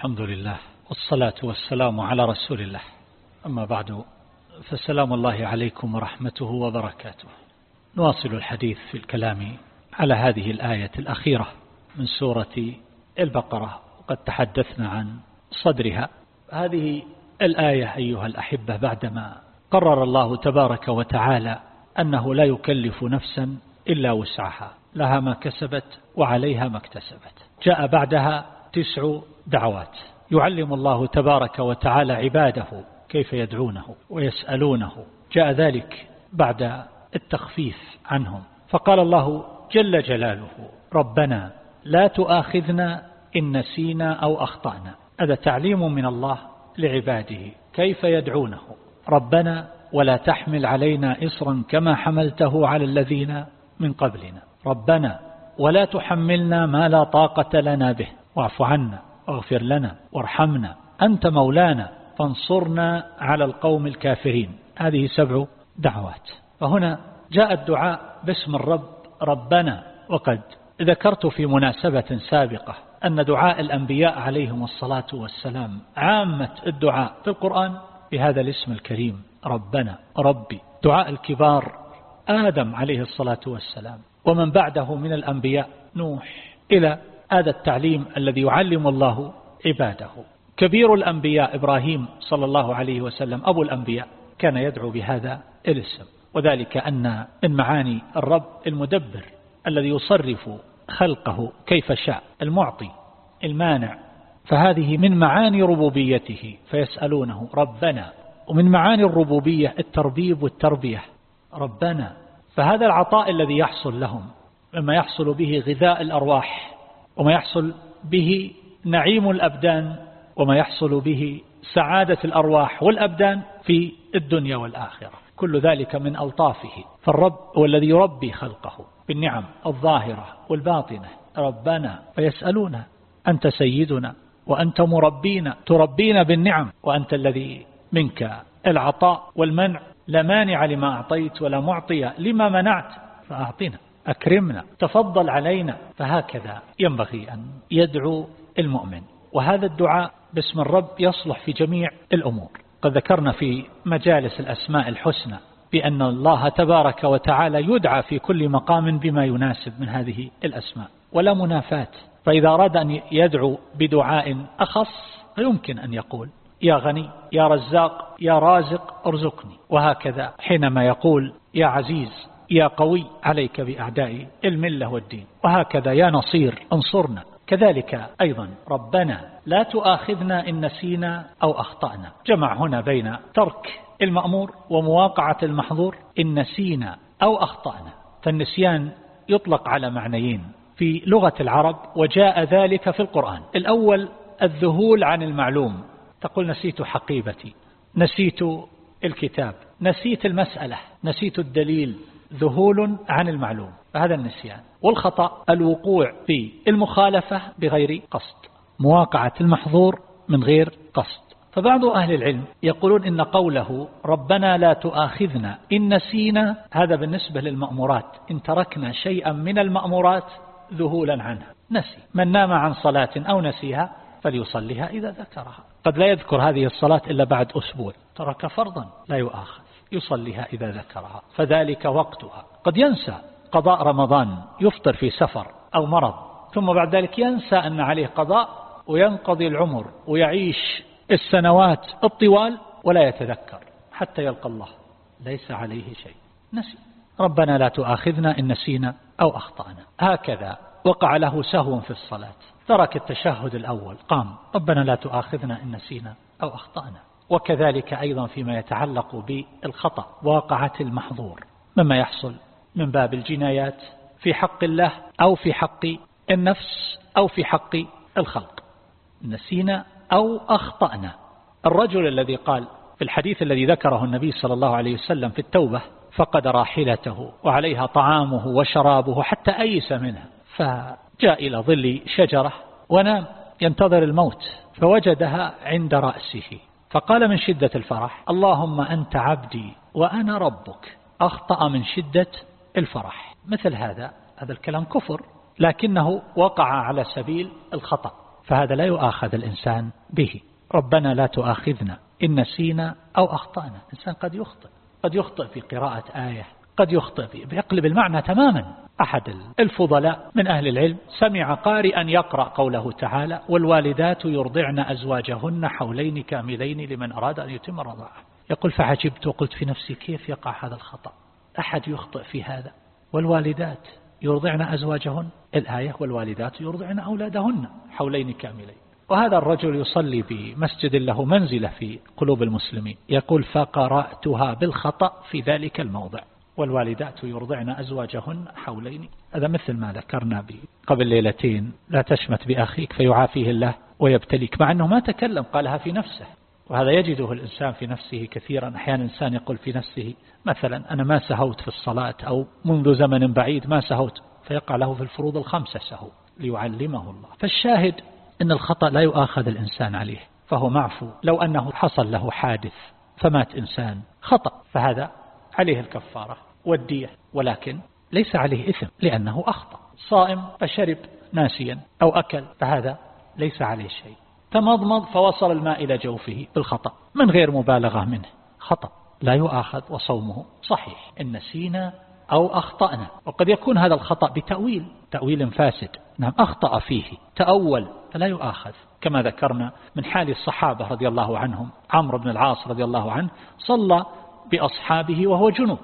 الحمد لله والصلاة والسلام على رسول الله. أما بعد فسلام الله عليكم ورحمته وبركاته. نواصل الحديث في الكلام على هذه الآية الأخيرة من سورة البقرة وقد تحدثنا عن صدرها. هذه الآية أيها الأحبة بعدما قرر الله تبارك وتعالى أنه لا يكلف نفسا إلا وسعها لها ما كسبت وعليها ما اكتسبت. جاء بعدها تسع دعوات. يعلم الله تبارك وتعالى عباده كيف يدعونه ويسألونه. جاء ذلك بعد التخفيف عنهم. فقال الله جل جلاله ربنا لا تؤاخذنا إن نسينا أو أخطأنا. هذا تعليم من الله لعباده كيف يدعونه. ربنا ولا تحمل علينا إصرا كما حملته على الذين من قبلنا. ربنا ولا تحملنا ما لا طاقة لنا به. واعف عنا واغفر لنا وارحمنا. أنت مولانا فانصرنا على القوم الكافرين. هذه سبع دعوات. فهنا جاء الدعاء باسم الرب ربنا. وقد ذكرت في مناسبة سابقة أن دعاء الأنبياء عليهم الصلاة والسلام عامة الدعاء في القرآن بهذا الاسم الكريم ربنا ربي. دعاء الكبار آدم عليه الصلاة والسلام. ومن بعده من الأنبياء نوح. إلى هذا التعليم الذي يعلم الله عباده. كبير الأنبياء إبراهيم صلى الله عليه وسلم أبو الأنبياء كان يدعو بهذا الاسم. وذلك أن من معاني الرب المدبر الذي يصرف خلقه كيف شاء المعطي المانع. فهذه من معاني ربوبيته فيسألونه ربنا. ومن معاني الربوبية التربيب والتربية ربنا. فهذا العطاء الذي يحصل لهم مما يحصل به غذاء الأرواح وما يحصل به نعيم الأبدان وما يحصل به سعادة الأرواح والأبدان في الدنيا والآخرة. كل ذلك من ألطافه. فالرب هو الذي يربي خلقه بالنعم الظاهرة والباطنة. ربنا فيسألون أنت سيدنا وأنت مربينا تربينا بالنعم. وأنت الذي منك العطاء والمنع. لا مانع لما أعطيت ولا معطي لما منعت فأعطنا. أكرمنا تفضل علينا فهكذا ينبغي أن يدعو المؤمن. وهذا الدعاء باسم الرب يصلح في جميع الأمور. قد ذكرنا في مجالس الأسماء الحسنى بأن الله تبارك وتعالى يدعى في كل مقام بما يناسب من هذه الأسماء ولا منافات فإذا أراد أن يدعو بدعاء أخص فيمكن أن يقول يا غني يا رزاق يا رازق ارزقني. وهكذا حينما يقول يا عزيز يا قوي عليك بأعداء الملة والدين. وهكذا يا نصير انصرنا. كذلك أيضا ربنا لا تؤاخذنا إن نسينا أو أخطأنا. جمع هنا بين ترك المأمور ومواقعة المحظور إن نسينا أو أخطأنا. فالنسيان يطلق على معنيين في لغة العرب وجاء ذلك في القرآن. الأول الذهول عن المعلوم. تقول نسيت حقيبتي نسيت الكتاب نسيت المسألة نسيت الدليل ذهول عن المعلوم فهذا النسيان. والخطأ الوقوع في المخالفة بغير قصد مواقعة المحظور من غير قصد. فبعض أهل العلم يقولون إن قوله ربنا لا تؤاخذنا إن نسينا هذا بالنسبة للمأمورات إن تركنا شيئا من المأمورات ذهولا عنها. نسي. من نام عن صلاة أو نسيها فليصليها إذا ذكرها. قد لا يذكر هذه الصلاة إلا بعد أسبوع. ترك فرضا لا يؤاخذ. يصليها إذا ذكرها فذلك وقتها. قد ينسى قضاء رمضان يفطر في سفر أو مرض ثم بعد ذلك ينسى أن عليه قضاء وينقضي العمر ويعيش السنوات الطوال ولا يتذكر حتى يلقى الله. ليس عليه شيء. نسي. ربنا لا تؤاخذنا إن نسينا أو أخطأنا. هكذا وقع له سهو في الصلاة. ترك التشهد الأول قام. ربنا لا تؤاخذنا إن نسينا أو أخطأنا. وكذلك أيضا فيما يتعلق بالخطأ واقعة المحظور مما يحصل من باب الجنايات في حق الله أو في حق النفس أو في حق الخلق. نسينا أو أخطأنا. الرجل الذي قال في الحديث الذي ذكره النبي صلى الله عليه وسلم في التوبة فقد راحلته وعليها طعامه وشرابه حتى أيس منها فجاء إلى ظل شجرة ونام ينتظر الموت فوجدها عند رأسه. فقال من شدة الفرح اللهم أنت عبدي وأنا ربك أخطأ من شدة الفرح. مثل هذا هذا الكلام كفر لكنه وقع على سبيل الخطأ فهذا لا يؤاخذ الإنسان به. ربنا لا تؤاخذنا إن نسينا أو أخطأنا. الإنسان قد يخطئ قد يخطئ في قراءة آية قد يخطئ بيقلب المعنى تماما. أحد الفضلاء من أهل العلم سمع قارئا يقرأ قوله تعالى والوالدات يرضعن أزواجهن حولين كاملين لمن أراد أن يتم الرضاعة يقول فعجبت وقلت في نفسي كيف يقع هذا الخطأ؟ أحد يخطئ في هذا. والوالدات يرضعن أزواجهن؟ الآية والوالدات يرضعن أولادهن حولين كاملين. وهذا الرجل يصلي بمسجد له منزلة في قلوب المسلمين. يقول فقرأتها بالخطأ في ذلك الموضع. والوالدات يرضعن أزواجهن حولين. هذا مثل ما ذكرنا قبل ليلتين. لا تشمت بأخيك فيعافيه الله ويبتليك مع أنه ما تكلم قالها في نفسه. وهذا يجده الإنسان في نفسه كثيرا. أحيانا الإنسان يقول في نفسه مثلا أنا ما سهوت في الصلاة أو منذ زمن بعيد ما سهوت. فيقع له في الفروض الخمسة سهو ليعلمه الله. فالشاهد أن الخطأ لا يؤاخذ الإنسان عليه فهو معفو. لو أنه حصل له حادث فمات إنسان خطأ. فهذا عليه الكفارة. والدية ولكن ليس عليه إثم لأنه أخطأ. صائم فشرب ناسيا أو أكل فهذا ليس عليه شيء. تمضمض فوصل الماء إلى جوفه بالخطأ من غير مبالغة منه. خطأ لا يؤاخذ وصومه صحيح. إن نسينا أو أخطأنا. وقد يكون هذا الخطأ بتأويل تأويل فاسد. نعم أخطأ فيه تأول فلا يؤاخذ. كما ذكرنا من حال الصحابة رضي الله عنهم عمرو بن العاص رضي الله عنه صلى بأصحابه وهو جنوب.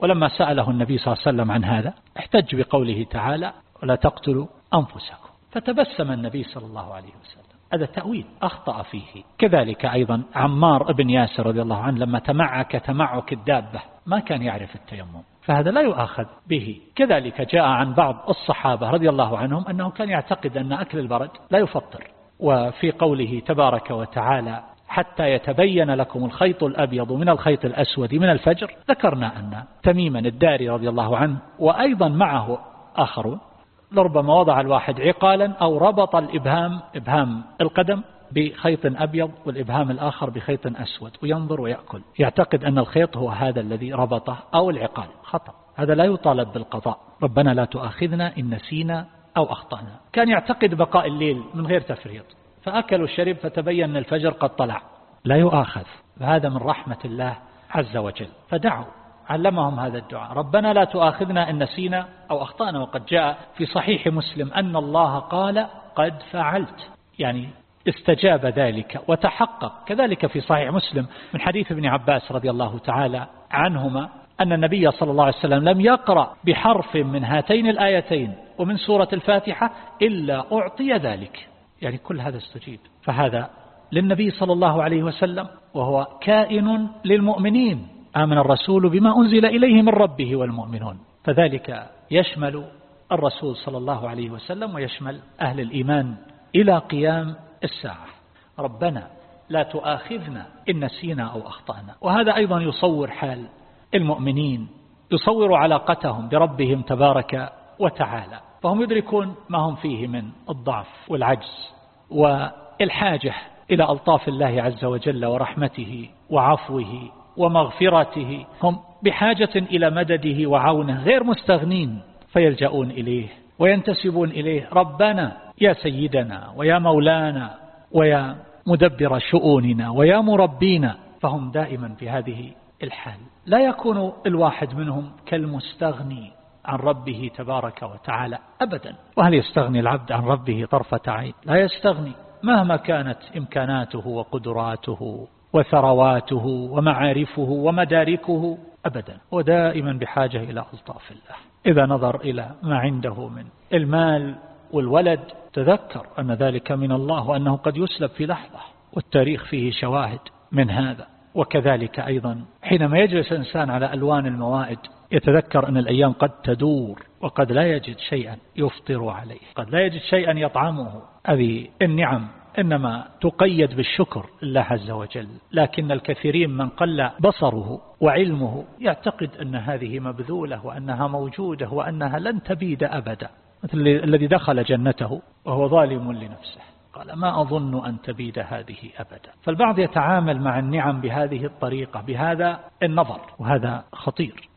ولما سأله النبي صلى الله عليه وسلم عن هذا احتج بقوله تعالى ولا تقتلوا أنفسكم. فتبسم النبي صلى الله عليه وسلم. هذا تأويل أخطأ فيه. كذلك أيضا عمار بن ياسر رضي الله عنه لما تمعك تمعك الدابة ما كان يعرف التيمم فهذا لا يؤاخذ به. كذلك جاء عن بعض الصحابة رضي الله عنهم أنه كان يعتقد أن أكل البرد لا يفطر. وفي قوله تبارك وتعالى حتى يتبين لكم الخيط الأبيض من الخيط الأسود من الفجر. ذكرنا أن تميما الداري رضي الله عنه وأيضا معه آخرون لربما وضع الواحد عقالا أو ربط الإبهام إبهام القدم بخيط أبيض والإبهام الآخر بخيط أسود وينظر ويأكل. يعتقد أن الخيط هو هذا الذي ربطه أو العقال. خطأ. هذا لا يطالب بالقضاء. ربنا لا تؤاخذنا إن نسينا أو أخطأنا. كان يعتقد بقاء الليل من غير تفريط. فأكل الشرب فتبين أن الفجر قد طلع. لا يؤاخذ. فهذا من رحمة الله عز وجل. فدعوا علمهم هذا الدعاء. ربنا لا تؤاخذنا إن نسينا أو أخطأنا وقد جاء في صحيح مسلم أن الله قال قد فعلت. يعني استجاب ذلك وتحقق. كذلك في صحيح مسلم من حديث ابن عباس رضي الله تعالى عنهما أن النبي صلى الله عليه وسلم لم يقرأ بحرف من هاتين الآيتين ومن سورة الفاتحة إلا أعطي ذلك. يعني كل هذا استجيب. فهذا للنبي صلى الله عليه وسلم وهو كائن للمؤمنين. آمن الرسول بما أنزل إليه من ربه والمؤمنون. فذلك يشمل الرسول صلى الله عليه وسلم ويشمل أهل الإيمان إلى قيام الساعة. ربنا لا تؤاخذنا إن نسينا أو أخطأنا. وهذا أيضا يصور حال المؤمنين يصور علاقتهم بربهم تبارك وتعالى. فهم يدركون ما هم فيه من الضعف والعجز والحاجة إلى ألطاف الله عز وجل ورحمته وعفوه ومغفرته. هم بحاجة إلى مدده وعونه غير مستغنين فيلجؤون إليه وينتسبون إليه. ربنا يا سيدنا ويا مولانا ويا مدبر شؤوننا ويا مربينا. فهم دائما في هذه الحال. لا يكون الواحد منهم كالمستغني. عن ربه تبارك وتعالى أبدا. وهل يستغني العبد عن ربه طرفة عين؟ لا يستغني مهما كانت إمكاناته وقدراته وثرواته ومعارفه ومداركه أبدا. ودائما بحاجة إلى ألطاف الله. إذا نظر إلى ما عنده من المال والولد تذكر أن ذلك من الله وأنه قد يسلب في لحظة والتاريخ فيه شواهد من هذا. وكذلك أيضا. حينما يجلس إنسان على ألوان الموائد يتذكر أن الأيام قد تدور وقد لا يجد شيئا يفطر عليه قد لا يجد شيئا يطعمه. هذه النعم إنما تقيد بالشكر الله عز وجل. لكن الكثيرين من قل بصره وعلمه يعتقد أن هذه مبذولة وأنها موجودة وأنها لن تبيد أبدا. مثل الذي دخل جنته وهو ظالم لنفسه. قال ما أظن أن تبيد هذه أبدا. فالبعض يتعامل مع النعم بهذه الطريقة بهذا النظر وهذا خطير.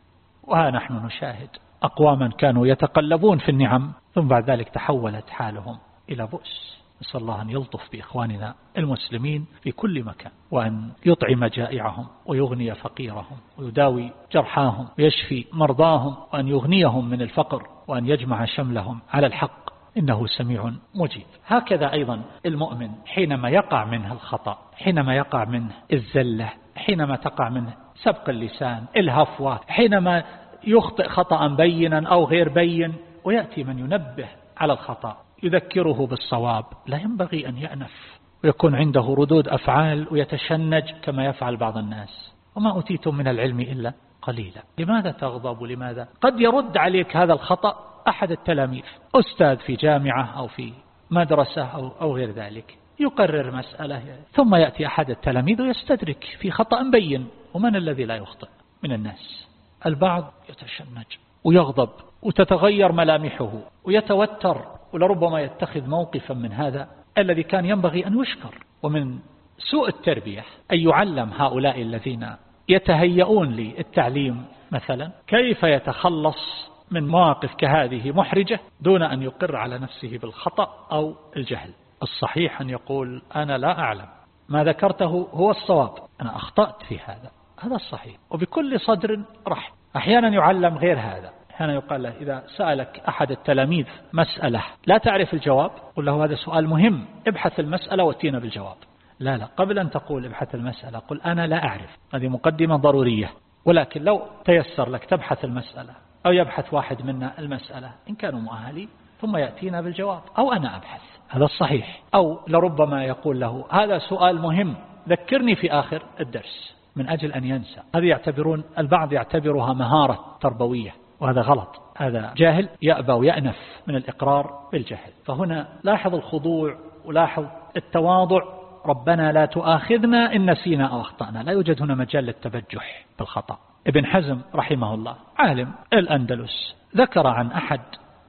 وها نحن نشاهد أقواما كانوا يتقلبون في النعم ثم بعد ذلك تحولت حالهم إلى بؤس. نسأل الله أن يلطف بإخواننا المسلمين في كل مكان وأن يطعم جائعهم ويغني فقيرهم ويداوي جرحاهم ويشفي مرضاهم وأن يغنيهم من الفقر وأن يجمع شملهم على الحق. إنه سميع مجيب. هكذا أيضا المؤمن حينما يقع منه الخطأ حينما يقع منه الزلة حينما تقع منه سبق اللسان الهفوة حينما يخطئ خطأ بينا أو غير بين ويأتي من ينبه على الخطأ يذكره بالصواب. لا ينبغي أن يأنف ويكون عنده ردود أفعال ويتشنج كما يفعل بعض الناس. وما أتيتم من العلم إلا قليلا. لماذا تغضب؟ لماذا؟ قد يرد عليك هذا الخطأ أحد التلاميذ أستاذ في جامعة أو في مدرسة أو, أو غير ذلك يقرر مسألة ثم يأتي أحد التلاميذ ويستدرك في خطأ بين ومن الذي لا يخطئ؟ من الناس. البعض يتشنج ويغضب وتتغير ملامحه ويتوتر ولربما يتخذ موقفا من هذا الذي كان ينبغي أن يشكر. ومن سوء التربية أن يعلم هؤلاء الذين يتهيئون للتعليم مثلا كيف يتخلص من مواقف كهذه محرجة دون أن يقر على نفسه بالخطأ أو الجهل. الصحيح أن يقول أنا لا أعلم. ما ذكرته هو الصواب. أنا أخطأت في هذا. هذا الصحيح. وبكل صدر رحب أحيانا يعلم غير هذا. أحيانا يقال له إذا سألك أحد التلاميذ مسألة لا تعرف الجواب؟ قل له هذا سؤال مهم. ابحث المسألة واتينا بالجواب. لا لا. قبل أن تقول ابحث المسألة قل أنا لا أعرف. هذه مقدمة ضرورية. ولكن لو تيسر لك تبحث المسألة أو يبحث واحد منا المسألة إن كانوا مؤهلين ثم يأتينا بالجواب أو أنا أبحث. هذا الصحيح. أو لربما يقول له هذا سؤال مهم ذكرني في آخر الدرس من أجل أن ينسى. هذه يعتبرون البعض يعتبرها مهارة تربوية وهذا غلط. هذا جاهل يأبى ويأنف من الإقرار بالجهل. فهنا لاحظ الخضوع ولاحظ التواضع. ربنا لا تؤاخذنا إن نسينا أو أخطأنا. لا يوجد هنا مجال للتبجح بالخطأ. ابن حزم رحمه الله عالم الأندلس ذكر عن أحد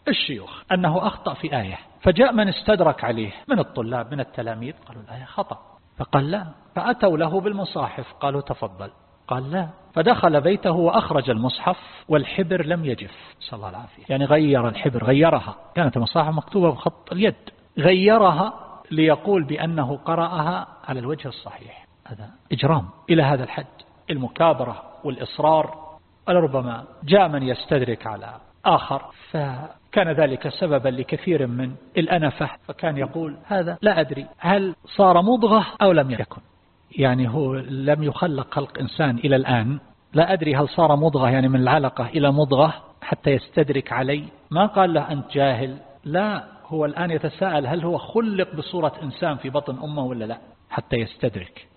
الشيوخ أنه أخطأ في آية فجاء من استدرك عليه من الطلاب من التلاميذ قالوا الآية خطأ فقال لا فأتوا له بالمصاحف قالوا تفضل قال لا فدخل بيته وأخرج المصحف والحبر لم يجف صلى الله العافية يعني غير الحبر غيرها كانت المصاحف مكتوبة بخط اليد غيرها ليقول بأنه قرأها على الوجه الصحيح هذا إجرام إلى هذا الحد. المكابرة والإصرار ولربما جاء من يستدرك على آخر فكان ذلك سببا لكثير من الأنفة فكان يقول هذا لا أدري هل صار مضغة أو لم يكن؟ يعني هو لم يخلق خلق إنسان إلى الآن لا أدري هل صار مضغة يعني من العلقة إلى مضغة حتى يستدرك علي. ما قال له أنت جاهل؟ لا هو الآن يتساءل هل هو خلق بصورة إنسان في بطن أمه ولا لا حتى يستدرك.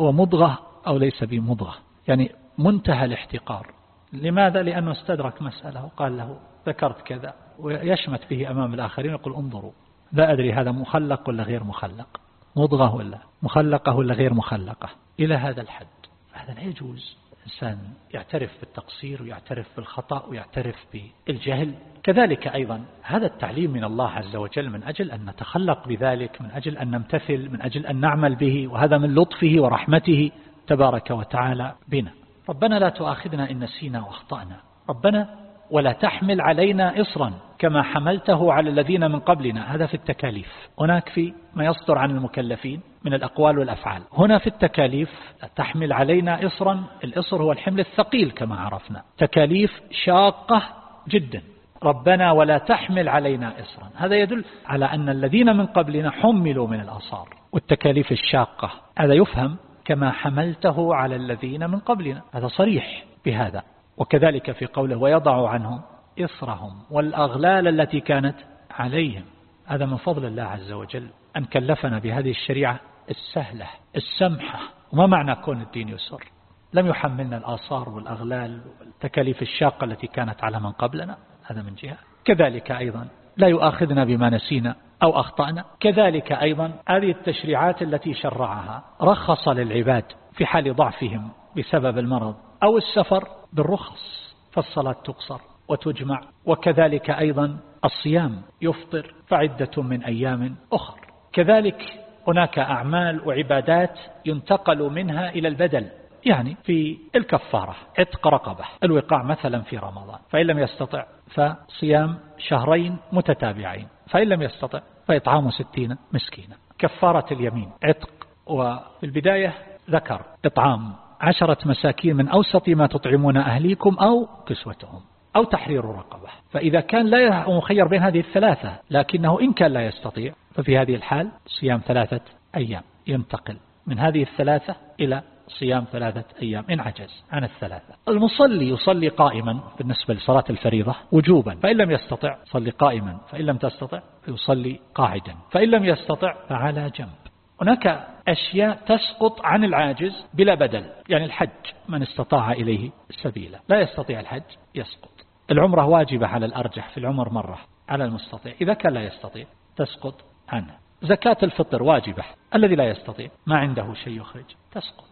هو مضغة أو ليس بمضغة. يعني منتهى الاحتقار. لماذا؟ لأنه استدرك مسألة وقال له ذكرت كذا ويشمت به أمام الآخرين يقول انظروا لا أدري هذا مخلق ولا غير مخلق. مضغة ولا مخلقة ولا غير مخلقة. إلى هذا الحد. هذا لا يجوز. إنسان يعترف بالتقصير ويعترف بالخطأ ويعترف بالجهل. كذلك أيضا هذا التعليم من الله عز وجل من أجل أن نتخلق بذلك من أجل أن نمتثل من أجل أن نعمل به وهذا من لطفه ورحمته. تبارك وتعالى بنا. ربنا لا تؤاخذنا إن نسينا وأخطأنا. ربنا ولا تحمل علينا إصرا كما حملته على الذين من قبلنا. هذا في التكاليف. هناك في ما يصدر عن المكلفين من الأقوال والأفعال. هنا في التكاليف تحمل علينا إصرا. الإصر هو الحمل الثقيل كما عرفنا. تكاليف شاقة جدا. ربنا ولا تحمل علينا إصرا. هذا يدل على أن الذين من قبلنا حملوا من الأصار والتكاليف الشاقة. هذا يفهم كما حملته على الذين من قبلنا. هذا صريح بهذا. وكذلك في قوله ويضع عنهم إصرهم والأغلال التي كانت عليهم. هذا من فضل الله عز وجل أن كلفنا بهذه الشريعة السهلة السمحة. وما معنى كون الدين يسر؟ لم يحملنا الآثار والأغلال والتكاليف الشاقة التي كانت على من قبلنا. هذا من جهة. كذلك أيضا لا يؤاخذنا بما نسينا أو أخطأنا. كذلك أيضا هذه التشريعات التي شرعها رخص للعباد في حال ضعفهم بسبب المرض أو السفر بالرخص فالصلاة تقصر وتجمع. وكذلك أيضا الصيام يفطر فعدة من أيام أخر. كذلك هناك أعمال وعبادات ينتقل منها إلى البدل. يعني في الكفارة عتق رقبة الوقاع مثلا في رمضان فإن لم يستطع فصيام شهرين متتابعين فإن لم يستطع فإطعام ستين مسكينا. كفارة اليمين عتق وفي البداية ذكر إطعام عشرة مساكين من أوسط ما تطعمون أهليكم أو كسوتهم أو تحرير رقبة. فإذا كان لا مخير بين هذه الثلاثة لكنه إن كان لا يستطيع ففي هذه الحال صيام ثلاثة أيام ينتقل من هذه الثلاثة إلى صيام ثلاثة أيام إن عجز عن الثلاثة. المصلي يصلي قائما بالنسبة لصلاة الفريضة وجوبا فإن لم يستطع صلي قائما فإن لم تستطع يصلي قاعدا فإن لم يستطع فعلى جنب. هناك أشياء تسقط عن العاجز بلا بدل يعني الحج من استطاع إليه سبيلا. لا يستطيع الحج يسقط. العمرة واجبة على الأرجح في العمر مرة على المستطيع. إذا كان لا يستطيع تسقط عنه. زكاة الفطر واجبة الذي لا يستطيع ما عنده شيء يخرج تسقط.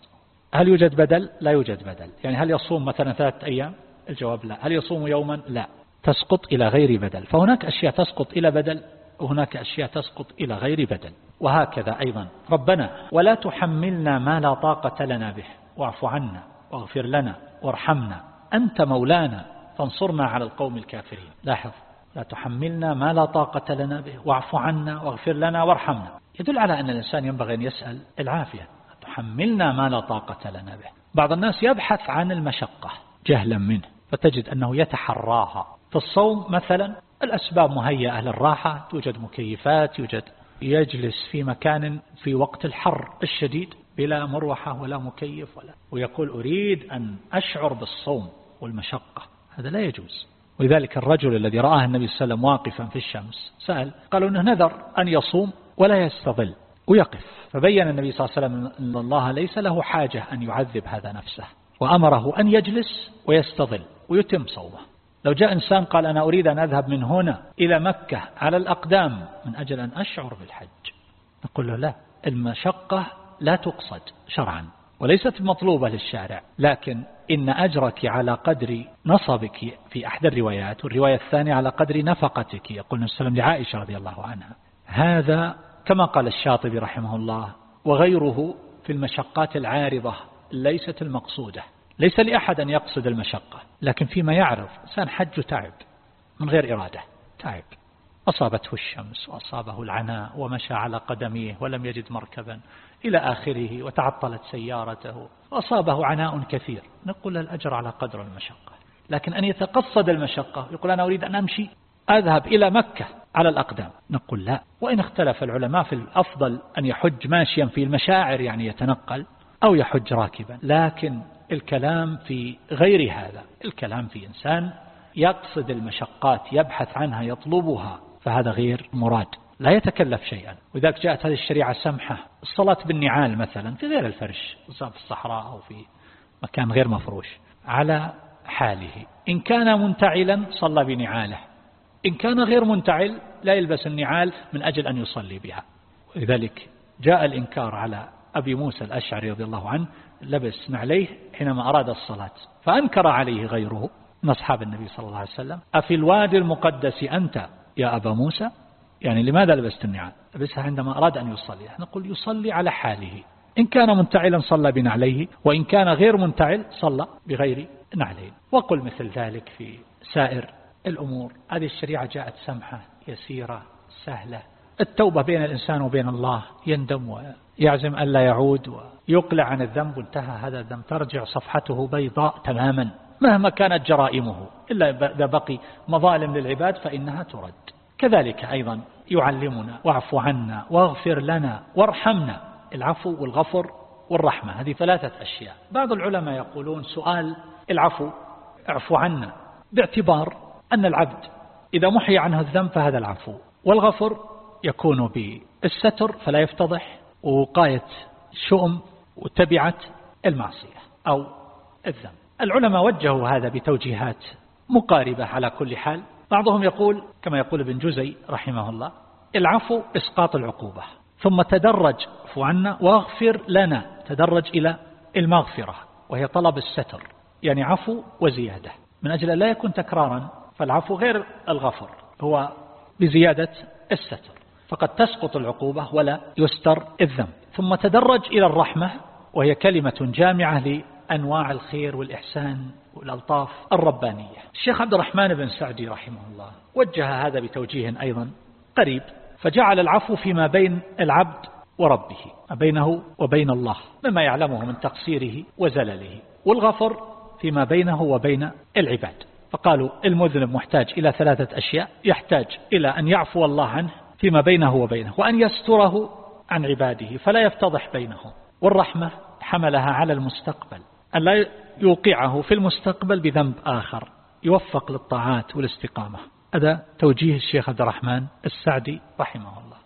هل يوجد بدل؟ لا يوجد بدل. يعني هل يصوم مثلا ثلاثة أيام؟ الجواب لا. هل يصوم يوما؟ لا. تسقط إلى غير بدل. فهناك أشياء تسقط إلى بدل وهناك أشياء تسقط إلى غير بدل. وهكذا أيضا. ربنا ولا تحملنا ما لا طاقة لنا به. واعف عنا واغفر لنا وارحمنا. أنت مولانا فانصرنا على القوم الكافرين. لاحظ. لا تحملنا ما لا طاقة لنا به. واعف عنا واغفر لنا وارحمنا. يدل على أن الإنسان ينبغي أن يسأل العافية. تحملنا ما لا طاقة لنا به. بعض الناس يبحث عن المشقة جهلا منه فتجد أنه يتحراها. في الصوم مثلا الأسباب مهيئة للراحة توجد مكيفات يوجد يجلس في مكان في وقت الحر الشديد بلا مروحة ولا مكيف ولا. ويقول أريد أن أشعر بالصوم والمشقة. هذا لا يجوز. ولذلك الرجل الذي رآه النبي صلى الله عليه وسلم واقفا في الشمس سأل قالوا أنه نذر أن يصوم ولا يستظل. ويقف. فبين النبي صلى الله عليه وسلم أن الله ليس له حاجة أن يعذب هذا نفسه وأمره أن يجلس ويستظل ويتم صومه. لو جاء إنسان قال أنا أريد أن أذهب من هنا إلى مكة على الأقدام من أجل أن أشعر بالحج. نقول له لا المشقة لا تقصد شرعا وليست مطلوبة للشارع. لكن إن أجرك على قدر نصبك في أحد الروايات والرواية الثانية على قدر نفقتك يقول السلام لعائشة رضي الله عنها هذا كما قال الشاطبي رحمه الله وغيره في المشقات العارضة ليست المقصودة ليس لأحد أن يقصد المشقة لكن فيما يعرض إنسان حج تعب من غير إرادة تعب. أصابته الشمس وأصابه العناء ومشى على قدميه ولم يجد مركبا إلى آخره وتعطلت سيارته وأصابه عناء كثير. نقول الأجر على قدر المشقة. لكن أن يتقصد المشقة يقول أنا أريد أن أمشي أذهب إلى مكة. على الأقدام. نقول لا. وإن اختلف العلماء في الأفضل أن يحج ماشيا في المشاعر يعني يتنقل أو يحج راكبا. لكن الكلام في غير هذا الكلام في إنسان يقصد المشقات يبحث عنها يطلبها فهذا غير مراد. لا يتكلف شيئا. وذلك جاءت هذه الشريعة سمحة. الصلاة بالنعال مثلا في غير الفرش في الصحراء أو في مكان غير مفروش على حاله. إن كان منتعلا صلى بنعاله. إن كان غير منتعل لا يلبس النعال من أجل أن يصلي بها. ولذلك جاء الإنكار على أبي موسى الأشعري رضي الله عنه لبس نعليه حينما أراد الصلاة فأنكر عليه غيره من أصحاب النبي صلى الله عليه وسلم. أفي الوادي المقدس أنت يا أبا موسى؟ يعني لماذا لبست النعال؟ لبسها عندما أراد أن يصلي. نقول يصلي على حاله. إن كان منتعلا صلى بنعليه وإن كان غير منتعل صلى بغير نعلين. وقل مثل ذلك في سائر الأمور. هذه الشريعة جاءت سمحة يسيرة سهلة. التوبة بين الإنسان وبين الله يندم ويعزم ألا يعود ويقلع عن الذنب. وانتهى هذا الذنب. ترجع صفحته بيضاء تماما مهما كانت جرائمه. إلا إذا بقي مظالم للعباد فإنها ترد. كذلك أيضا يعلمنا واعف عنا واغفر لنا وارحمنا. العفو والغفر والرحمة. هذه ثلاثة أشياء. بعض العلماء يقولون سؤال العفو اعفو عنا. باعتبار أن العبد إذا محي عنه الذنب فهذا العفو والغفر يكون بالستر فلا يفتضح ووقاية شؤم وتبعة المعصية أو الذنب. العلماء وجهوا هذا بتوجيهات مقاربة على كل حال. بعضهم يقول كما يقول ابن جزي رحمه الله العفو إسقاط العقوبة ثم تدرج عنا واغفر لنا تدرج إلى المغفرة وهي طلب الستر يعني عفو وزيادة. من أجل لا يكون تكرارا فالعفو غير الغفر هو بزيادة الستر. فقد تسقط العقوبة ولا يستر الذنب. ثم تدرج إلى الرحمة وهي كلمة جامعة لأنواع الخير والإحسان والألطاف الربانية. الشيخ عبد الرحمن بن سعدي رحمه الله وجه هذا بتوجيه أيضا قريب فجعل العفو فيما بين العبد وربه بينه وبين الله مما يعلمه من تقصيره وزلله والغفر فيما بينه وبين العباد. فقالوا المذنب محتاج إلى ثلاثة أشياء. يحتاج إلى أن يعفو الله عنه فيما بينه وبينه وأن يستره عن عباده فلا يفتضح بينهم. والرحمة حملها على المستقبل. أن لا يوقعه في المستقبل بذنب آخر. يوفق للطاعات والاستقامة. هذا توجيه الشيخ عبد الرحمن السعدي رحمه الله.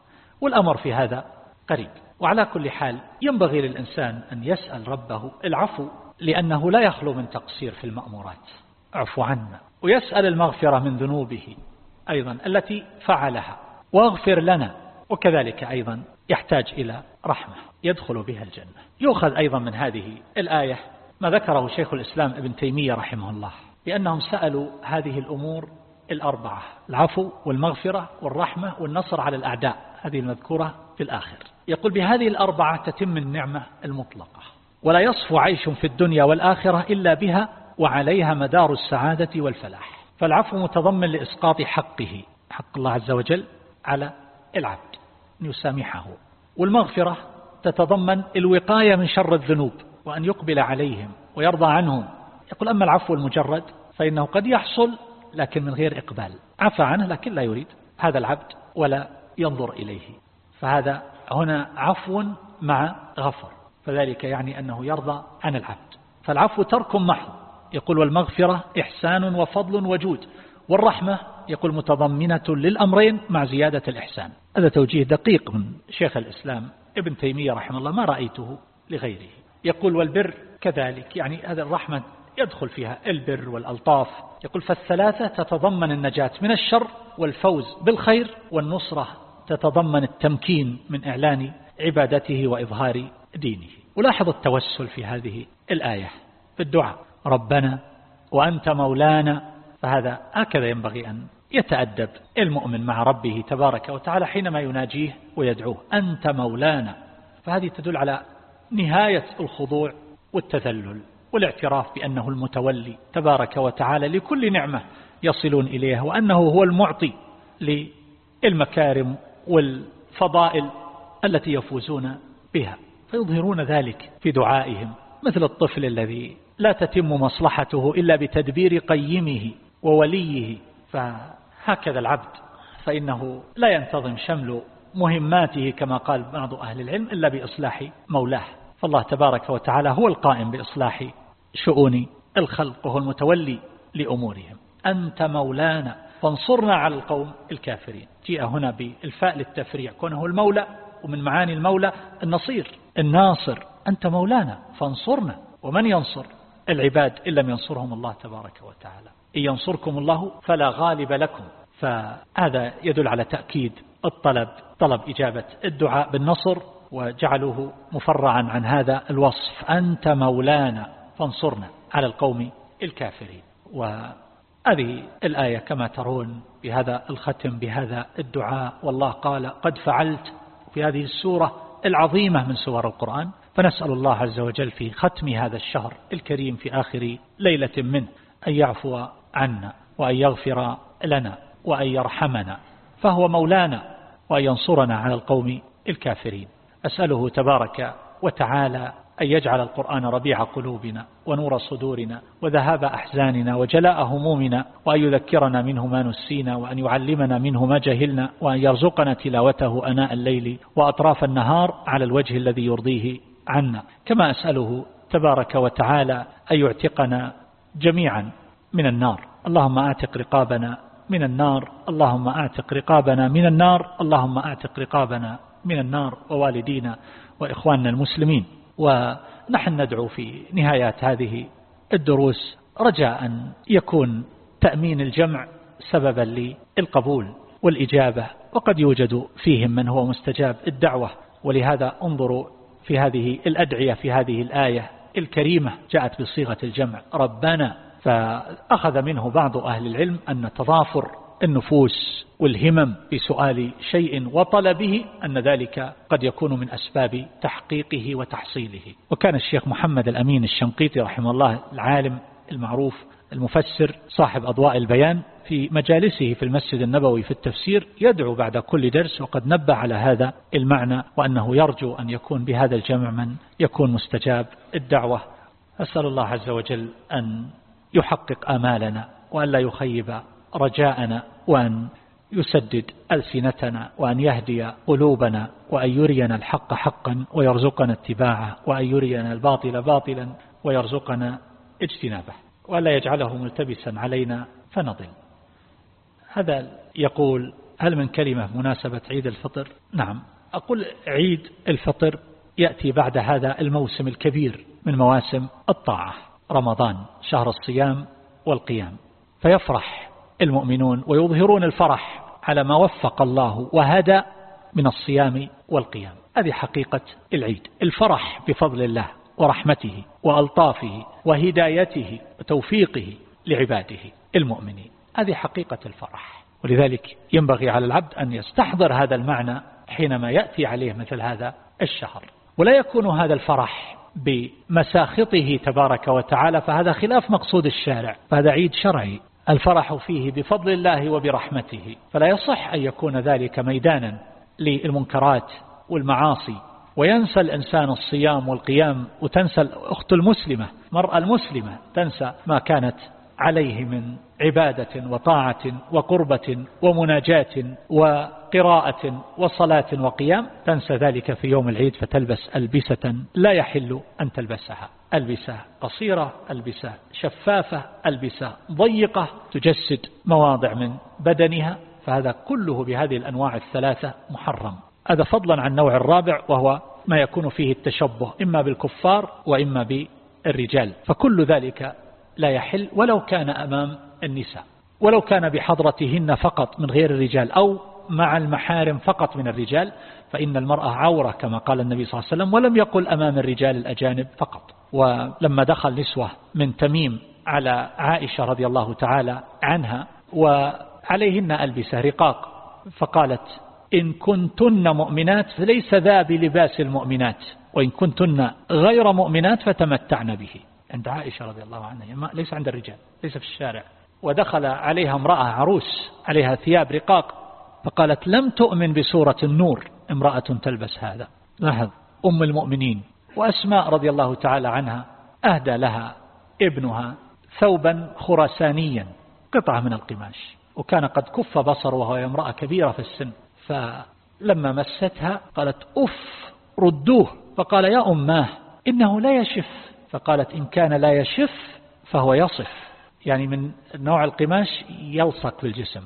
والأمر في هذا قريب. وعلى كل حال ينبغي للإنسان أن يسأل ربه العفو لأنه لا يخلو من تقصير في المأمورات. اعفو عنا. ويسأل المغفرة من ذنوبه أيضا التي فعلها. واغفر لنا. وكذلك أيضا يحتاج إلى رحمة. يدخل بها الجنة. يؤخذ أيضا من هذه الآية ما ذكره شيخ الإسلام ابن تيمية رحمه الله لأنهم سألوا هذه الأمور الأربعة العفو والمغفرة والرحمة والنصر على الأعداء. هذه المذكورة في الآخر. يقول بهذه الأربعة تتم النعمة المطلقة. ولا يصفو عيش في الدنيا والآخرة إلا بها وعليها مدار السعادة والفلاح. فالعفو متضمن لإسقاط حقه حق الله عز وجل على العبد أن يسامحه. والمغفرة تتضمن الوقاية من شر الذنوب وأن يقبل عليهم ويرضى عنهم. يقول أما العفو المجرد فإنه قد يحصل لكن من غير إقبال. عفى عنه لكن لا يريد هذا العبد ولا ينظر إليه. فهذا هنا عفو مع غفر. فذلك يعني أنه يرضى عن العبد. فالعفو ترك محض. يقول والمغفرة إحسان وفضل وجود والرحمة يقول متضمنة للأمرين مع زيادة الإحسان. هذا توجيه دقيق من شيخ الإسلام ابن تيمية رحمه الله ما رأيته لغيره. يقول والبر كذلك يعني هذا الرحمة يدخل فيها البر والألطاف. يقول فالثلاثة تتضمن النجاة من الشر والفوز بالخير والنصرة تتضمن التمكين من إعلان عبادته وإظهار دينه. ولاحظ التوسل في هذه الآية في الدعاء. ربنا وأنت مولانا. فهذا هكذا ينبغي أن يتأدب المؤمن مع ربه تبارك وتعالى حينما يناجيه ويدعوه. أنت مولانا. فهذه تدل على نهاية الخضوع والتذلل والاعتراف بأنه المتولي تبارك وتعالى لكل نعمة يصلون إليها وأنه هو المعطي للمكارم والفضائل التي يفوزون بها. فيظهرون ذلك في دعائهم مثل الطفل الذي لا تتم مصلحته إلا بتدبير قيمه ووليه. فهكذا العبد فإنه لا ينتظم شمل مهماته كما قال بعض أهل العلم إلا بإصلاح مولاه. فالله تبارك وتعالى هو القائم بإصلاح شؤون الخلق وهو المتولي لأمورهم. أنت مولانا فانصرنا على القوم الكافرين. جاء هنا بالفاء للتفريع. كونه المولى ومن معاني المولى النصير الناصر. أنت مولانا فانصرنا. ومن ينصر؟ العباد إن لم ينصرهم الله تبارك وتعالى. إن ينصركم الله فلا غالب لكم. فهذا يدل على تأكيد الطلب طلب إجابة الدعاء بالنصر وجعلوه مفرعا عن هذا الوصف. أنت مولانا فانصرنا على القوم الكافرين. وهذه الآية كما ترون بهذا الختم بهذا الدعاء. والله قال قد فعلت في هذه السورة العظيمة من سور القرآن. فنسأل الله عز وجل في ختم هذا الشهر الكريم في آخر ليلة منه أن يعفو عنا وأن يغفر لنا وأن يرحمنا فهو مولانا وأن ينصرنا على القوم الكافرين. أسأله تبارك وتعالى أن يجعل القرآن ربيع قلوبنا ونور صدورنا وذهاب أحزاننا وجلاء همومنا وأن يذكرنا منه ما نسينا وأن يعلمنا منه ما جهلنا وأن يرزقنا تلاوته أناء الليل وأطراف النهار على الوجه الذي يرضيه عنا. كما أسأله تبارك وتعالى أن يعتقنا جميعا من النار. اللهم أعتق رقابنا من النار. اللهم أعتق رقابنا من النار. اللهم أعتق رقابنا من النار ووالدينا وإخواننا المسلمين. ونحن ندعو في نهايات هذه الدروس رجاء أن يكون تأمين الجمع سببا للقبول والإجابة. وقد يوجد فيهم من هو مستجاب الدعوة. ولهذا انظروا في هذه الأدعية في هذه الآية الكريمة جاءت بصيغة الجمع ربنا فأخذ منه بعض أهل العلم أن تضافر النفوس والهمم بسؤال شيء وطلبه أن ذلك قد يكون من أسباب تحقيقه وتحصيله. وكان الشيخ محمد الأمين الشنقيطي رحمه الله العالم المعروف المفسر صاحب أضواء البيان في مجالسه في المسجد النبوي في التفسير يدعو بعد كل درس وقد نبه على هذا المعنى وأنه يرجو أن يكون بهذا الجمع من يكون مستجاب الدعوة. أسأل الله عز وجل أن يحقق آمالنا وأن لا يخيب رجاءنا وأن يسدد ألسنتنا وأن يهدي قلوبنا وأن يرينا الحق حقا ويرزقنا اتباعه وأن يرينا الباطل باطلا ويرزقنا اجتنابه. ولا يجعله ملتبسا علينا فنضل. هذا يقول هل من كلمة مناسبة عيد الفطر؟ نعم. أقول عيد الفطر يأتي بعد هذا الموسم الكبير من مواسم الطاعة رمضان شهر الصيام والقيام. فيفرح المؤمنون ويظهرون الفرح على ما وفق الله وهدى من الصيام والقيام. هذه حقيقة العيد الفرح بفضل الله. ورحمته وألطافه وهدايته وتوفيقه لعباده المؤمنين. هذه حقيقة الفرح. ولذلك ينبغي على العبد أن يستحضر هذا المعنى حينما يأتي عليه مثل هذا الشهر. ولا يكون هذا الفرح بمساخطه تبارك وتعالى فهذا خلاف مقصود الشارع فهذا عيد شرعي. الفرح فيه بفضل الله وبرحمته. فلا يصح أن يكون ذلك ميدانا للمنكرات والمعاصي. وينسى الإنسان الصيام والقيام وتنسى الأخت المسلمة مرأة المسلمة تنسى ما كانت عليه من عبادة وطاعة وقربة ومناجاة وقراءة وصلاة وقيام تنسى ذلك في يوم العيد فتلبس ألبسة لا يحل أن تلبسها. ألبسة قصيرة ألبسة شفافة ألبسة ضيقة تجسد مواضع من بدنها فهذا كله بهذه الأنواع الثلاثة محرم. هذا فضلا عن النوع الرابع وهو ما يكون فيه التشبه إما بالكفار وإما بالرجال. فكل ذلك لا يحل ولو كان أمام النساء. ولو كان بحضرتهن فقط من غير الرجال أو مع المحارم فقط من الرجال فإن المرأة عورة كما قال النبي صلى الله عليه وسلم ولم يقل أمام الرجال الأجانب فقط. ولما دخل نسوة من تميم على عائشة رضي الله تعالى عنها وعليهن ألبسة رقاق فقالت إن كنتن مؤمنات فليس ذا بلباس المؤمنات وإن كنتن غير مؤمنات فتمتعن به. عند عائشة رضي الله عنها ليس عند الرجال ليس في الشارع. ودخل عليها امرأة عروس عليها ثياب رقاق فقالت لم تؤمن بسورة النور امرأة تلبس هذا. لاحظ أم المؤمنين وأسماء رضي الله تعالى عنها أهدى لها ابنها ثوبا خرسانيا قطعة من القماش وكان قد كف بصر وهو امرأة كبيرة في السن. فلما مستها قالت أف ردوه. فقال يا أماه إنه لا يشف. فقالت إن كان لا يشف فهو يصف. يعني من نوع القماش يلصق بالجسم.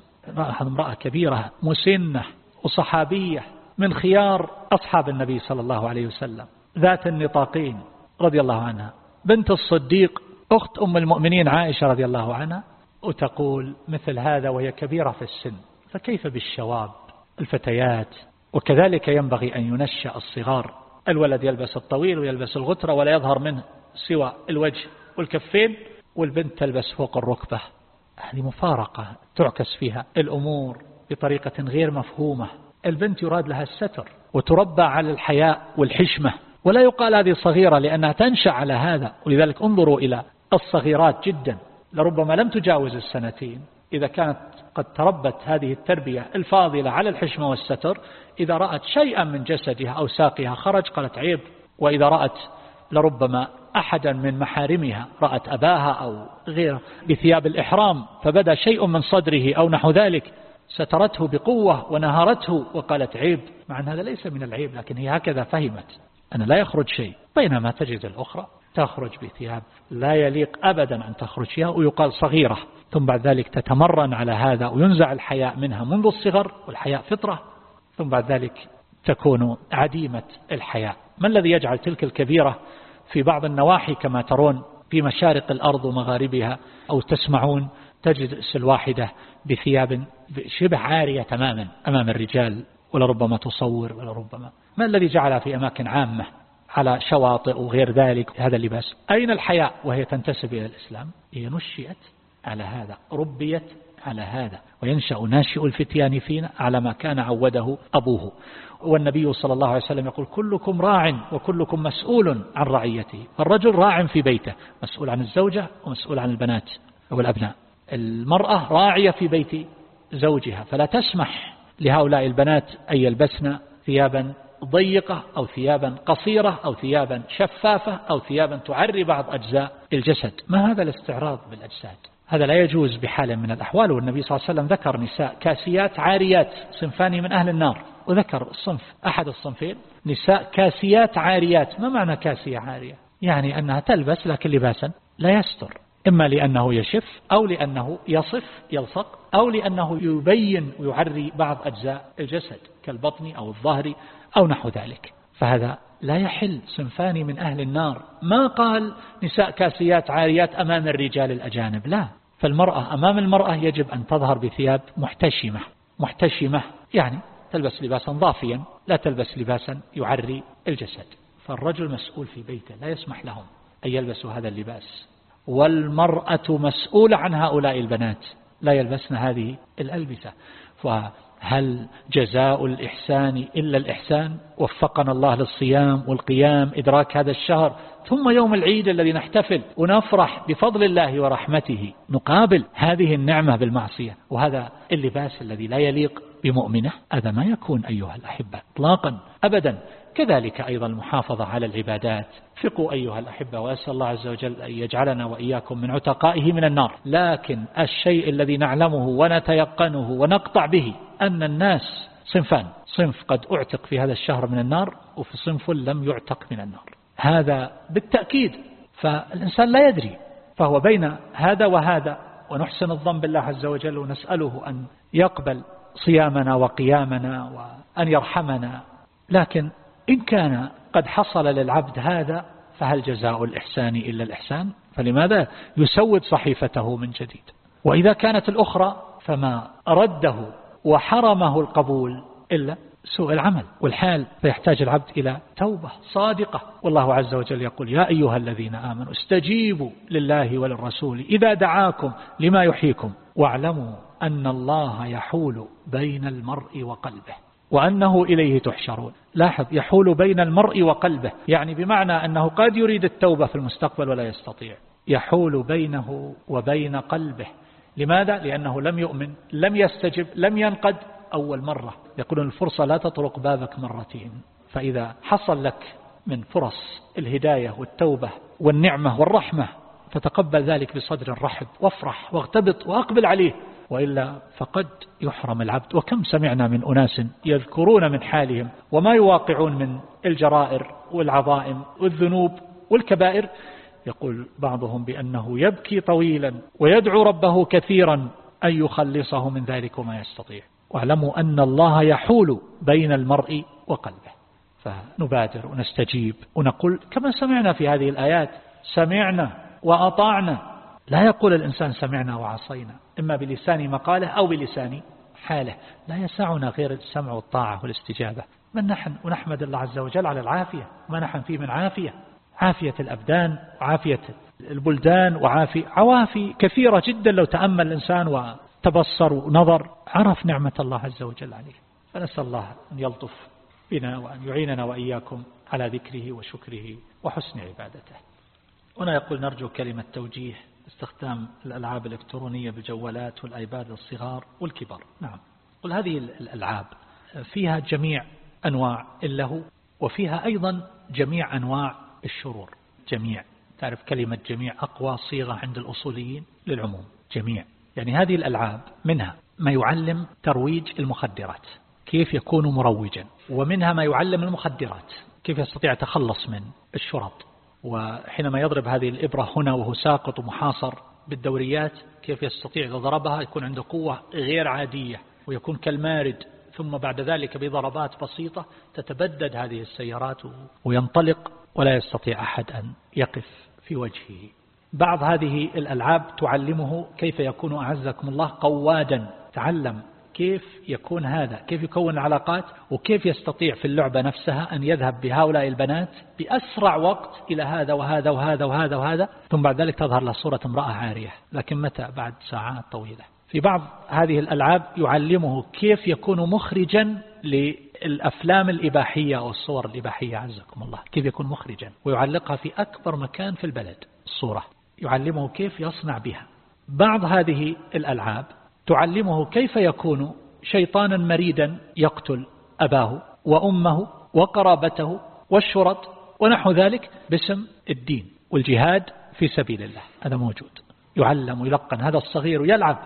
امرأة كبيرة مسنة وصحابية من خيار أصحاب النبي صلى الله عليه وسلم ذات النطاقين رضي الله عنها. بنت الصديق أخت أم المؤمنين عائشة رضي الله عنها وتقول مثل هذا وهي كبيرة في السن فكيف بالشواب؟ الفتيات وكذلك ينبغي أن ينشأ الصغار. الولد يلبس الطويل ويلبس الغترة ولا يظهر منه سوى الوجه والكفين والبنت تلبس فوق الركبة. هذه مفارقة تعكس فيها الأمور بطريقة غير مفهومة. البنت يراد لها الستر وتربى على الحياء والحشمة ولا يقال هذه صغيرة لأنها تنشأ على هذا. ولذلك انظروا إلى الصغيرات جدا لربما لم تجاوز السنتين. إذا كانت قد تربت هذه التربية الفاضلة على الحشمة والستر إذا رأت شيئا من جسدها أو ساقها خرج قالت عيب. وإذا رأت لربما أحدا من محارمها رأت أباها أو غيره بثياب الإحرام فبدأ شيء من صدره أو نحو ذلك سترته بقوة ونهرته وقالت عيب. مع أن هذا ليس من العيب لكن هي هكذا فهمت. أن لا يخرج شيء بينما تجد الأخرى. تخرج بثياب. لا يليق أبدا أن تخرج فيها ويقال صغيرة. ثم بعد ذلك تتمرن على هذا وينزع الحياء منها منذ الصغر والحياء فطرة. ثم بعد ذلك تكون عديمة الحياء. ما الذي يجعل تلك الكبيرة في بعض النواحي كما ترون في مشارق الأرض ومغاربها أو تسمعون تجد الواحدة بثياب شبه عارية تماما أمام الرجال ولربما تصور ولربما ما الذي جعلها في أماكن عامة؟ على شواطئ وغير ذلك هذا اللباس. أين الحياء وهي تنتسب إلى الإسلام. هي نشئت على هذا ربيت على هذا وينشأ ناشئ الفتيان فينا على ما كان عوده أبوه. والنبي صلى الله عليه وسلم يقول كلكم راع وكلكم مسؤول عن رعيته فالرجل راع في بيته مسؤول عن الزوجة ومسؤول عن البنات والأبناء. المرأة راعية في بيت زوجها فلا تسمح لهؤلاء البنات أن يلبسن ثيابا ضيقة أو ثيابا قصيرة أو ثيابا شفافة أو ثيابا تعري بعض أجزاء الجسد. ما هذا الاستعراض بالأجساد؟ هذا لا يجوز بحال من الأحوال والنبي صلى الله عليه وسلم ذكر نساء كاسيات عاريات صنفان من أهل النار. وذكر الصنف أحد الصنفين نساء كاسيات عاريات. ما معنى كاسية عارية؟ يعني أنها تلبس لكن لباسا لا يستر. إما لأنه يشف أو لأنه يصف يلصق أو لأنه يبين ويعري بعض أجزاء الجسد كالبطن أو الظهر أو نحو ذلك. فهذا لا يحل. صنفان من أهل النار. ما قال نساء كاسيات عاريات أمام الرجال الأجانب. لا. فالمرأة أمام المرأة يجب أن تظهر بثياب محتشمة. محتشمة يعني تلبس لباسا ضافيا لا تلبس لباسا يعري الجسد. فالرجل مسؤول في بيته لا يسمح لهم أن يلبسوا هذا اللباس. والمرأة مسؤولة عن هؤلاء البنات. لا يلبسن هذه الألبسة. فهل جزاء الإحسان إلا الإحسان؟ وفقنا الله للصيام والقيام إدراك هذا الشهر. ثم يوم العيد الذي نحتفل ونفرح بفضل الله ورحمته. نقابل هذه النعمة بالمعصية. وهذا اللباس الذي لا يليق بمؤمنة. هذا ما يكون أيها الأحبة اطلاقا أبدا. كذلك أيضا المحافظة على العبادات. فقوا أيها الأحبة وأسأل الله عز وجل أن يجعلنا وإياكم من عتقائه من النار. لكن الشيء الذي نعلمه ونتيقنه ونقطع به أن الناس صنفان. صنف قد أعتق في هذا الشهر من النار وفي صنف لم يعتق من النار. هذا بالتأكيد فالإنسان لا يدري. فهو بين هذا وهذا ونحسن الظن بالله عز وجل ونسأله أن يقبل صيامنا وقيامنا وأن يرحمنا. لكن إن كان قد حصل للعبد هذا فهل جزاء الإحسان إلا الإحسان؟ فلماذا يسود صحيفته من جديد؟ وإذا كانت الأخرى فما رده وحرمه القبول إلا سوء العمل. والحال فيحتاج العبد إلى توبة صادقة. والله عز وجل يقول يا أيها الذين آمنوا استجيبوا لله وللرسول إذا دعاكم لما يحييكم واعلموا أن الله يحول بين المرء وقلبه. وأنه إليه تحشرون. لاحظ يحول بين المرء وقلبه. يعني بمعنى أنه قد يريد التوبة في المستقبل ولا يستطيع. يحول بينه وبين قلبه. لماذا؟ لأنه لم يؤمن لم يستجب لم ينقد أول مرة. يقولون الفرصة لا تطرق بابك مرتين. فإذا حصل لك من فرص الهداية والتوبة والنعمة والرحمة فتقبل ذلك بصدر رحب وافرح واغتبط وأقبل عليه. وإلا فقد يحرم العبد. وكم سمعنا من أناس يذكرون من حالهم وما يواقعون من الجرائر والعظائم والذنوب والكبائر. يقول بعضهم بأنه يبكي طويلا ويدعو ربه كثيرا أن يخلصه من ذلك وما يستطيع. واعلموا أن الله يحول بين المرء وقلبه. فنبادر ونستجيب ونقول كما سمعنا في هذه الآيات سمعنا وأطعنا لا يقول الإنسان سمعنا وعصينا إما بلسان مقالة أو بلسان حاله لا يسعنا غير السمع والطاعة والاستجابة. من نحن؟ ونحمد الله عز وجل على العافية. ما نحن فيه من عافية؟ عافية الأبدان وعافية البلدان وعافية عوافي كثيرة جدا لو تأمل الإنسان وتبصر ونظر. عرف نعمة الله عز وجل عليه. فنسأل الله أن يلطف بنا وأن يعيننا وإياكم على ذكره وشكره وحسن عبادته. هنا يقول نرجو كلمة توجيه. استخدام الألعاب الإلكترونية بالجوالات والآيباد الصغار والكبار. نعم. قل هذه الألعاب فيها جميع أنواع اللهو وفيها أيضا جميع أنواع الشرور. جميع. تعرف كلمة جميع أقوى صيغة عند الأصوليين للعموم. جميع. يعني هذه الألعاب منها ما يعلم ترويج المخدرات كيف يكون مروجا ومنها ما يعلم المخدرات كيف يستطيع تخلص من الشرط. وحينما يضرب هذه الإبرة هنا وهو ساقط ومحاصر بالدوريات كيف يستطيع إذا ضربها؟ يكون عنده قوة غير عادية ويكون كالمارد. ثم بعد ذلك بضربات بسيطة تتبدد هذه السيارات وينطلق ولا يستطيع أحد أن يقف في وجهه. بعض هذه الألعاب تعلمه كيف يكون أعزكم الله قوادا. تعلم كيف يكون هذا؟ كيف يكون العلاقات؟ وكيف يستطيع في اللعبة نفسها أن يذهب بهؤلاء البنات بأسرع وقت إلى هذا وهذا وهذا وهذا وهذا؟ ثم بعد ذلك تظهر له صورة امرأة عارية. لكن متى؟ بعد ساعات طويلة. في بعض هذه الألعاب يعلمه كيف يكون مخرجا للأفلام الإباحية أو الصور الإباحية عزكم الله. كيف يكون مخرجا؟ ويعلقها في أكبر مكان في البلد الصورة. يعلمه كيف يصنع بها. بعض هذه الألعاب تعلمه كيف يكون شيطانا مريدا يقتل أباه وأمه وقرابته والشرط ونحو ذلك باسم الدين والجهاد في سبيل الله. هذا موجود. يعلم ويلقن. هذا الصغير يلعب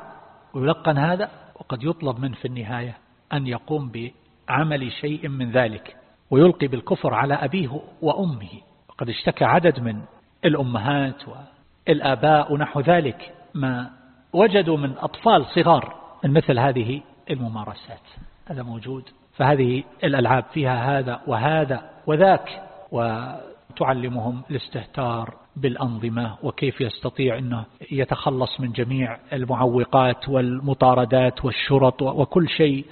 ويلقن هذا وقد يطلب منه في النهاية أن يقوم بعمل شيء من ذلك ويلقي بالكفر على أبيه وأمه. وقد اشتكى عدد من الأمهات والآباء ونحو ذلك ما وجدوا من أطفال صغار من مثل هذه الممارسات. هذا موجود فهذه الألعاب فيها هذا وهذا وذاك وتعلمهم الاستهتار بالأنظمة وكيف يستطيع أنه يتخلص من جميع المعوقات والمطاردات والشرط وكل شيء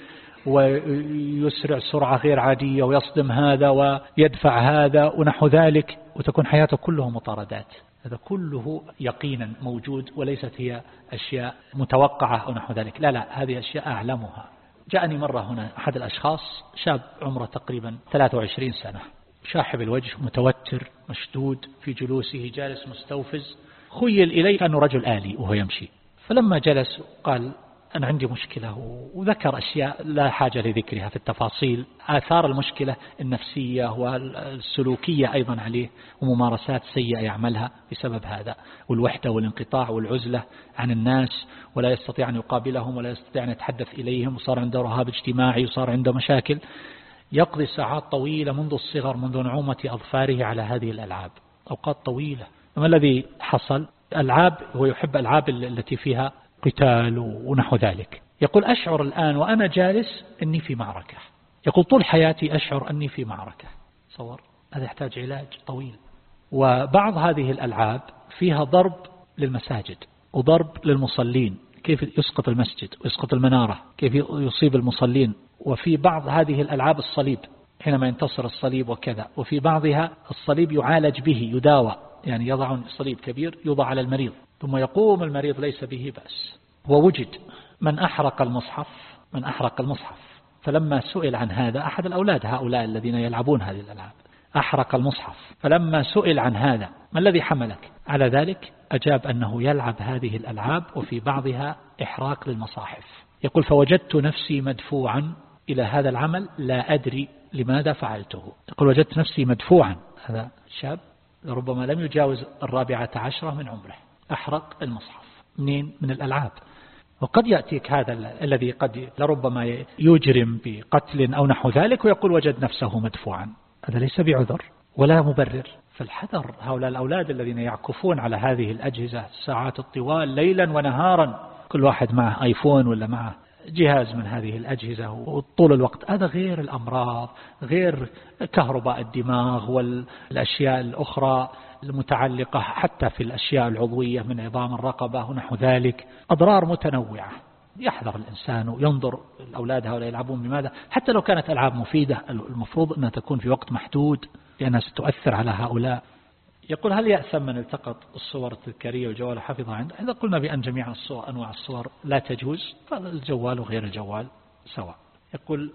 ويسرع سرعة غير عادية ويصدم هذا ويدفع هذا ونحو ذلك وتكون حياته كله مطاردات. هذا كله يقينا موجود وليست هي أشياء متوقعة أو نحو ذلك. لا لا هذه أشياء أعلمها. جاءني مرة هنا أحد الأشخاص شاب عمره تقريبا 23 سنة شاحب الوجه متوتر مشدود في جلوسه جالس مستوفز خيل إليه أنه رجل آلي وهو يمشي. فلما جلس قال أنا عندي مشكلة وذكر أشياء لا حاجة لذكرها في التفاصيل. آثار المشكلة النفسية والسلوكية أيضا عليه وممارسات سيئة يعملها بسبب هذا والوحدة والانقطاع والعزلة عن الناس ولا يستطيع أن يقابلهم ولا يستطيع أن يتحدث إليهم وصار عنده رهاب اجتماعي وصار عنده مشاكل. يقضي ساعات طويلة منذ الصغر منذ نعومة أظفاره على هذه الألعاب. أوقات طويلة. ما الذي حصل؟ ألعاب هو يحب ألعاب التي فيها قتال ونحو ذلك. يقول أشعر الآن وأنا جالس أني في معركة. يقول طول حياتي أشعر أني في معركة. صور. هذا يحتاج علاج طويل. وبعض هذه الألعاب فيها ضرب للمساجد وضرب للمصلين. كيف يسقط المسجد ويسقط المنارة؟ كيف يصيب المصلين؟ وفي بعض هذه الألعاب الصليب حينما ينتصر الصليب وكذا. وفي بعضها الصليب يعالج به يداوى. يعني يضعون صليب كبير يوضع على المريض ثم يقوم المريض ليس به بأس. ووجد من أحرق المصحف من أحرق المصحف. فلما سئل عن هذا أحد الأولاد هؤلاء الذين يلعبون هذه الألعاب. أحرق المصحف. فلما سئل عن هذا ما الذي حملك؟ على ذلك أجاب أنه يلعب هذه الألعاب وفي بعضها إحراق للمصاحف. يقول فوجدت نفسي مدفوعا إلى هذا العمل لا أدري لماذا فعلته. يقول وجدت نفسي مدفوعا. هذا شاب ربما لم يجاوز الرابعة عشرة من عمره. أحرق المصحف. منين؟ من الألعاب. وقد يأتيك هذا الذي قد لربما يجرم بقتل أو نحو ذلك ويقول وجد نفسه مدفوعا. هذا ليس بعذر ولا مبرر. فالحذر هؤلاء الأولاد الذين يعكفون على هذه الأجهزة الساعات الطوال ليلا ونهارا. كل واحد معه آيفون ولا معه جهاز من هذه الأجهزة وطول الوقت. هذا غير الأمراض غير كهرباء الدماغ والأشياء الأخرى المتعلقة حتى في الأشياء العضوية من عظام الرقبة ونحو ذلك. أضرار متنوعة. يحذر الإنسان وينظر الأولاد هؤلاء يلعبون بماذا؟ حتى لو كانت ألعاب مفيدة المفروض أنها تكون في وقت محدود لأنها ستؤثر على هؤلاء. يقول هل يأثم من التقط الصور التذكارية والجوال حفظها عنده إذا قلنا بأن جميع الصور أنواع الصور لا تجوز فالجوال وغير الجوال سواء. يقول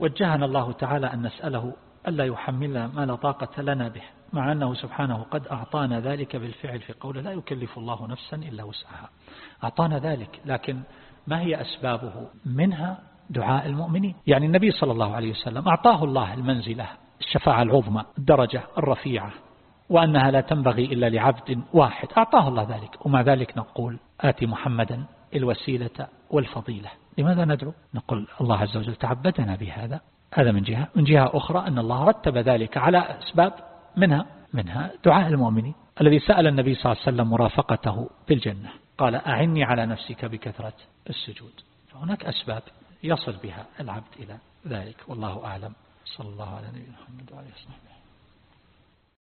وجهنا الله تعالى أن نسأله ألا يحملنا ما لا طاقة لنا به مع أنه سبحانه قد أعطانا ذلك بالفعل في قوله لا يكلف الله نفسا إلا وسعها. أعطانا ذلك لكن ما هي أسبابه؟ منها دعاء المؤمنين. يعني النبي صلى الله عليه وسلم أعطاه الله المنزلة الشفاعة العظمى الدرجة الرفيعة. وأنها لا تنبغي إلا لعبد واحد. أعطاه الله ذلك. ومع ذلك نقول آتي محمدا الوسيلة والفضيلة. لماذا ندعو؟ نقول الله عز وجل تعبدنا بهذا. هذا من جهة. من جهة أخرى أن الله رتب ذلك على أسباب منها منها دعاء المؤمنين. الذي سأل النبي صلى الله عليه وسلم مرافقته في الجنة. قال أعني على نفسك بكثرة السجود. فهناك أسباب يصل بها العبد إلى ذلك. والله أعلم. صلى الله على نبينا محمد وعليه وسلم